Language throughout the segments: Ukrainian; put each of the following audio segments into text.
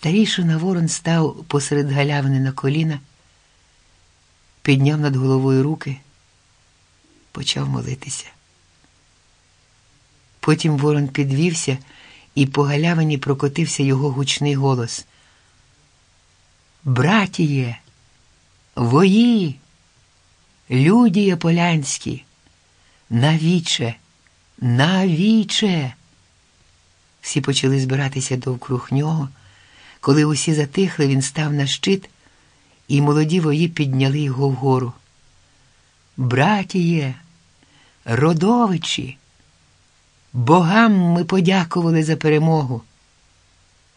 Старішина ворон став посеред галявини на коліна, підняв над головою руки, почав молитися. Потім ворон підвівся, і по галявині прокотився його гучний голос. Братіє, вої, людіє полянські, навіче, навіче. Всі почали збиратися довкруг нього. Коли усі затихли, він став на щит, і молоді вої підняли його вгору. Братіє, родовичі, богам ми подякували за перемогу.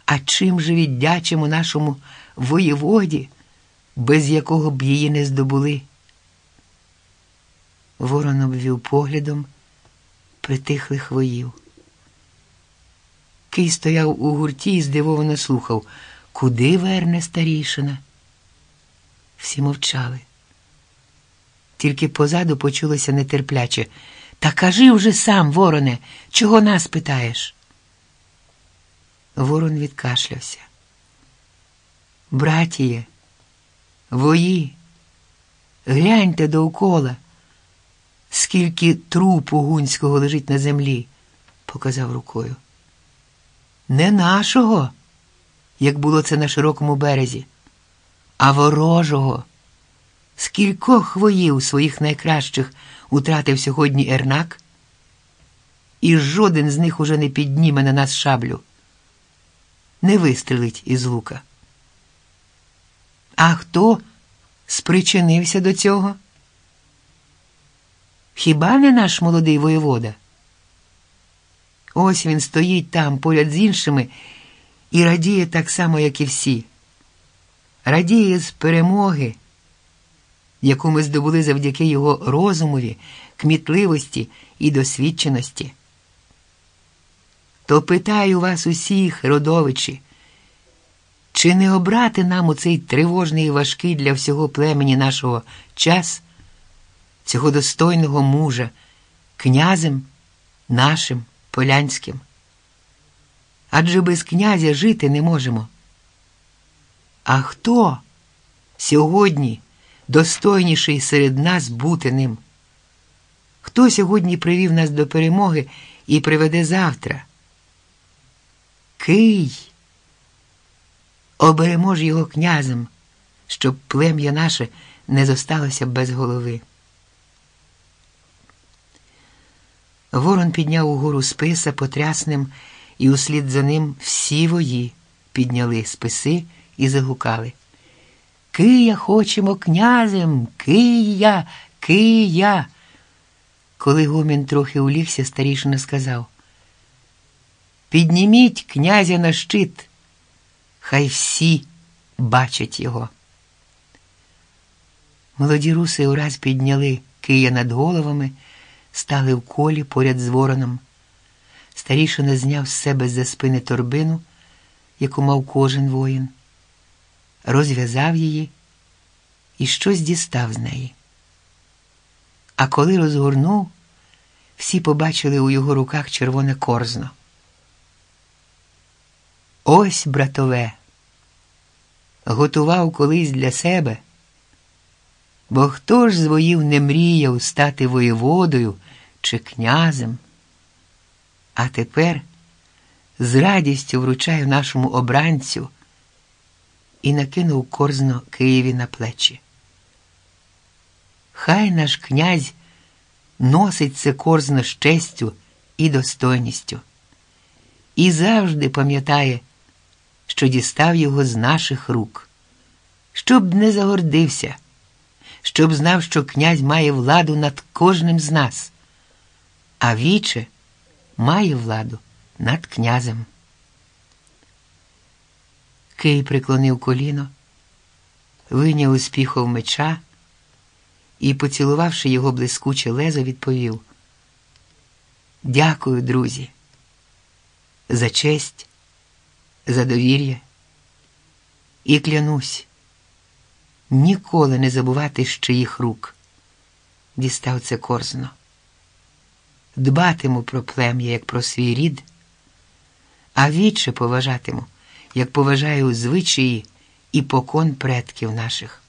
А чим же віддячимо нашому воєводі, без якого б її не здобули? Ворон обвів поглядом притихлих воїв. Кий стояв у гурті і здивовано слухав, куди верне старішина. Всі мовчали. Тільки позаду почулося нетерпляче. Та кажи вже сам, вороне, чого нас питаєш? Ворон відкашлявся. Братіє, вої, гляньте довкола, скільки трупу гунського лежить на землі, показав рукою. Не нашого, як було це на широкому березі, а ворожого. Скількох воїв своїх найкращих утратив сьогодні Ернак, і жоден з них уже не підніме на нас шаблю, не вистрелить із лука. А хто спричинився до цього? Хіба не наш молодий воєвода? Ось він стоїть там поряд з іншими і радіє так само, як і всі. Радіє з перемоги, яку ми здобули завдяки його розумові, кмітливості і досвідченості. То питаю вас усіх, родовичі, чи не обрати нам у цей тривожний і важкий для всього племені нашого час, цього достойного мужа, князем нашим? Полянським. Адже без князя жити не можемо. А хто сьогодні достойніший серед нас бути ним? Хто сьогодні привів нас до перемоги і приведе завтра? Кий. Оберемо ж його князем, щоб плем'я наше не зосталося без голови. Ворон підняв угору списа потрясним, і услід за ним всі вої підняли списи і загукали. Кия хочемо князем, кия, кия. Коли гомін трохи улігся, старішина сказав Підніміть князя на щит, хай всі бачать його. Молоді руси ураз підняли кия над головами стали в колі поряд з вороном. Старішина зняв з себе за спини торбину, яку мав кожен воїн, розв'язав її і щось дістав з неї. А коли розгорнув, всі побачили у його руках червоне корзно. Ось, братове, готував колись для себе. Бо хто ж з воїв не мріяв стати воєводою чи князем? А тепер з радістю вручаю нашому обранцю і накинув корзно Києві на плечі. Хай наш князь носить це корзно з честю і достойністю, і завжди пам'ятає, що дістав його з наших рук, щоб не загордився щоб знав, що князь має владу над кожним з нас, а віче має владу над князем. Кий приклонив коліно, вийняв успіхов меча і, поцілувавши його блискуче лезо, відповів: Дякую, друзі, за честь, за довір'я і клянусь ніколи не забувати з чиїх рук. Дістав це корзно. Дбатиму про плем'я, як про свій рід, а віче поважатиму як поважаю звичаї і покон предків наших.